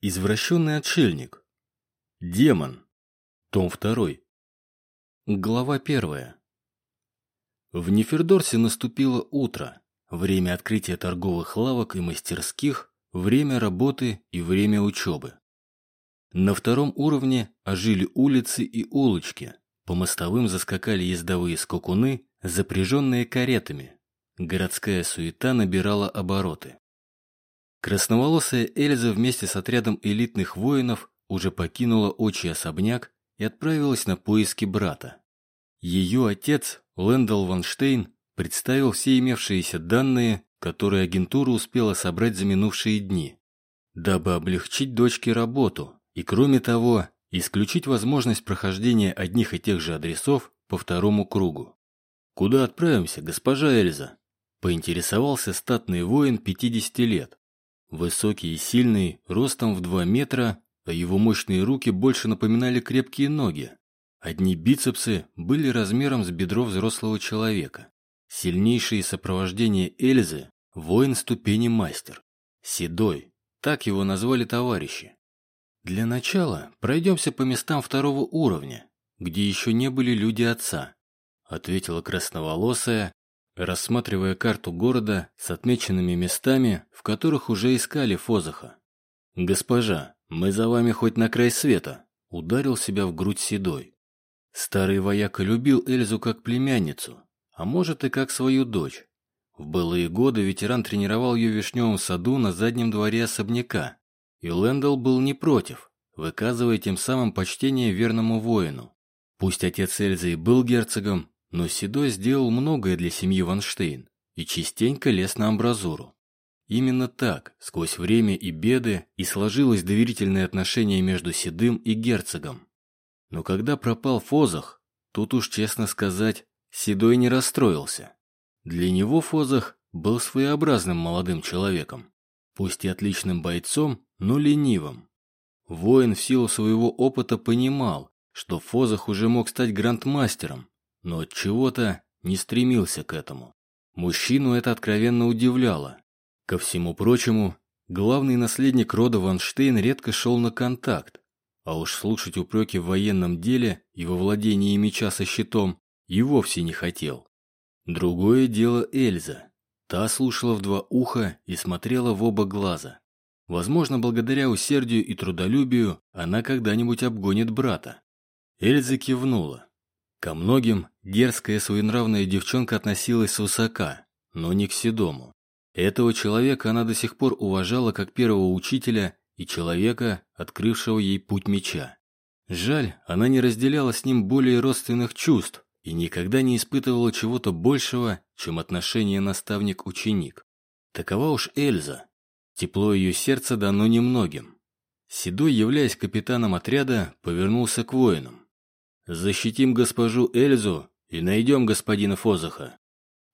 Извращенный отшельник. Демон. Том 2. Глава 1. В Нефердорсе наступило утро. Время открытия торговых лавок и мастерских, время работы и время учебы. На втором уровне ожили улицы и улочки. По мостовым заскакали ездовые скакуны, запряженные каретами. Городская суета набирала обороты. Красноволосая Эльза вместе с отрядом элитных воинов уже покинула отчий особняк и отправилась на поиски брата. Ее отец, Лэндал Ванштейн, представил все имевшиеся данные, которые агентура успела собрать за минувшие дни, дабы облегчить дочке работу и, кроме того, исключить возможность прохождения одних и тех же адресов по второму кругу. «Куда отправимся, госпожа Эльза?» – поинтересовался статный воин 50 лет. Высокий и сильный, ростом в два метра, а его мощные руки больше напоминали крепкие ноги. Одни бицепсы были размером с бедро взрослого человека. Сильнейшее сопровождение Эльзы – воин ступени мастер. Седой, так его назвали товарищи. Для начала пройдемся по местам второго уровня, где еще не были люди отца, ответила красноволосая, рассматривая карту города с отмеченными местами, в которых уже искали Фозаха. «Госпожа, мы за вами хоть на край света», — ударил себя в грудь седой. Старый вояка любил Эльзу как племянницу, а может и как свою дочь. В былые годы ветеран тренировал ее в вишневом саду на заднем дворе особняка, и Лэндалл был не против, выказывая тем самым почтение верному воину. Пусть отец Эльзы и был герцогом, но Седой сделал многое для семьи Ванштейн и частенько лез на амбразуру. Именно так, сквозь время и беды, и сложилось доверительное отношение между Седым и герцогом. Но когда пропал Фозах, тут уж честно сказать, Седой не расстроился. Для него Фозах был своеобразным молодым человеком, пусть и отличным бойцом, но ленивым. Воин в силу своего опыта понимал, что Фозах уже мог стать грандмастером, но от чего-то не стремился к этому. Мужчину это откровенно удивляло. Ко всему прочему, главный наследник рода Ванштейн редко шел на контакт, а уж слушать упреки в военном деле и во владении меча со щитом и вовсе не хотел. Другое дело Эльза. Та слушала в два уха и смотрела в оба глаза. Возможно, благодаря усердию и трудолюбию она когда-нибудь обгонит брата. Эльза кивнула. Ко многим дерзкая своенравная девчонка относилась свысока, но не к Седому. Этого человека она до сих пор уважала как первого учителя и человека, открывшего ей путь меча. Жаль, она не разделяла с ним более родственных чувств и никогда не испытывала чего-то большего, чем отношение наставник-ученик. Такова уж Эльза. Тепло ее сердца дано немногим. Седой, являясь капитаном отряда, повернулся к воинам. Защитим госпожу Эльзу и найдем господина Фозаха.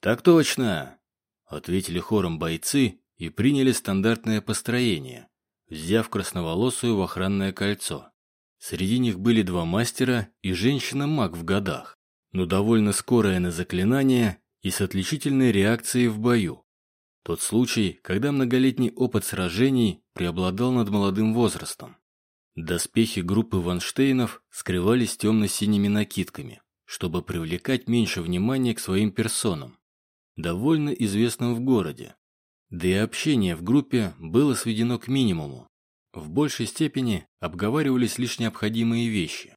Так точно, ответили хором бойцы и приняли стандартное построение, взяв красноволосую в охранное кольцо. Среди них были два мастера и женщина-маг в годах, но довольно скорая на заклинание и с отличительной реакцией в бою. Тот случай, когда многолетний опыт сражений преобладал над молодым возрастом. Доспехи группы Ванштейнов скрывались темно-синими накидками, чтобы привлекать меньше внимания к своим персонам, довольно известным в городе. Да и общение в группе было сведено к минимуму. В большей степени обговаривались лишь необходимые вещи.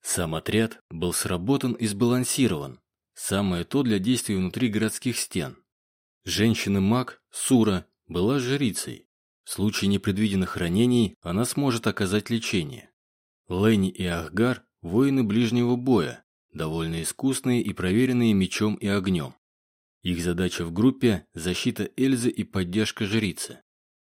Сам отряд был сработан и сбалансирован. Самое то для действий внутри городских стен. Женщина-маг, Сура, была жрицей, в случае непредвиденных ранений она сможет оказать лечение. Лэни и Ахгар – воины ближнего боя, довольно искусные и проверенные мечом и огнем. Их задача в группе – защита Эльзы и поддержка жрицы.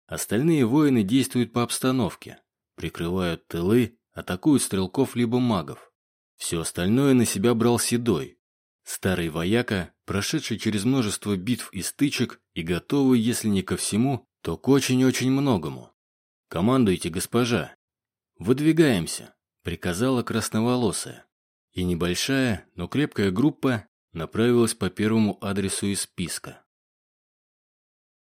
Остальные воины действуют по обстановке, прикрывают тылы, атакуют стрелков либо магов. Все остальное на себя брал Седой. Старый вояка, прошедший через множество битв и стычек и готовый, если не ко всему, то к очень-очень многому. Командуйте, госпожа. Выдвигаемся, приказала красноволосая. И небольшая, но крепкая группа направилась по первому адресу из списка.